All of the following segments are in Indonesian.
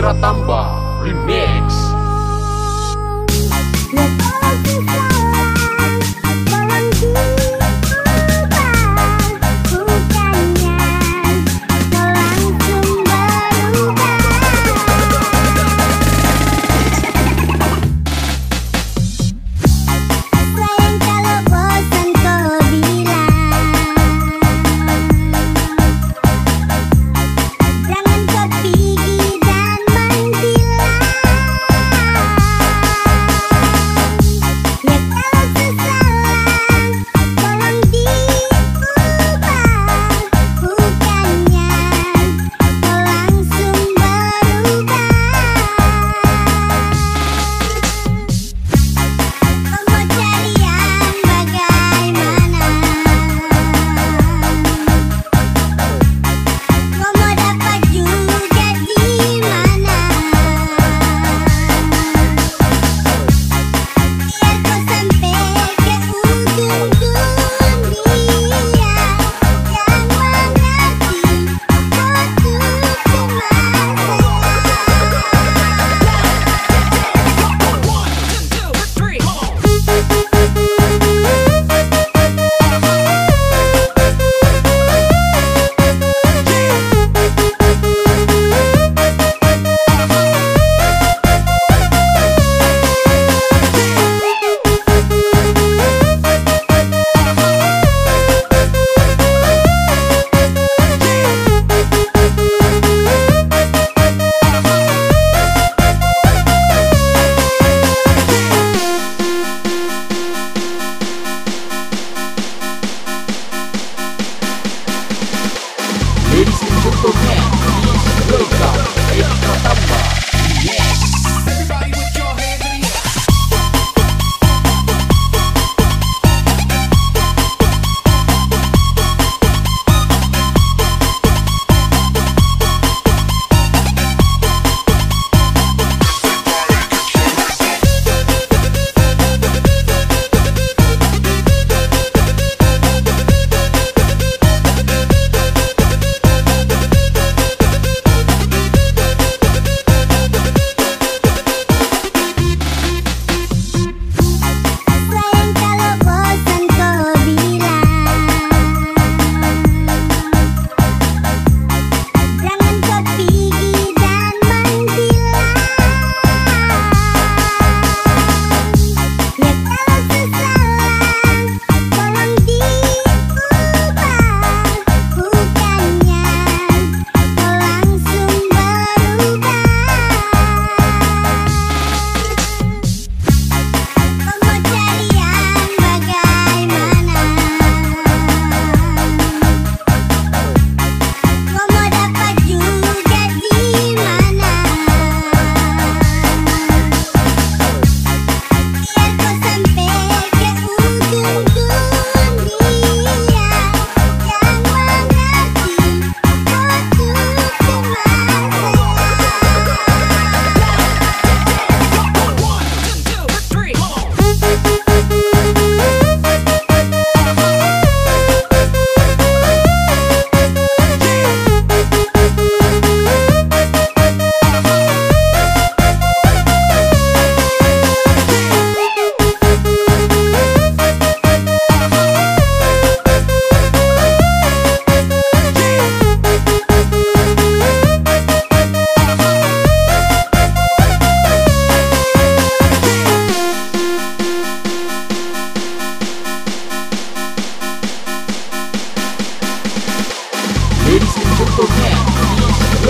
Indra Tamba Remix.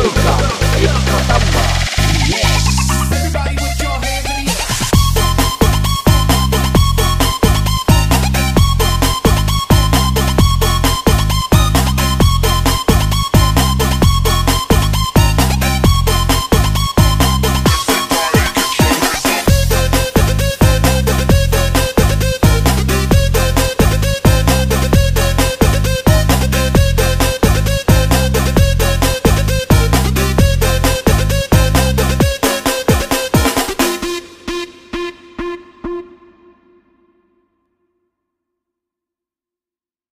canta, ele canta. Tá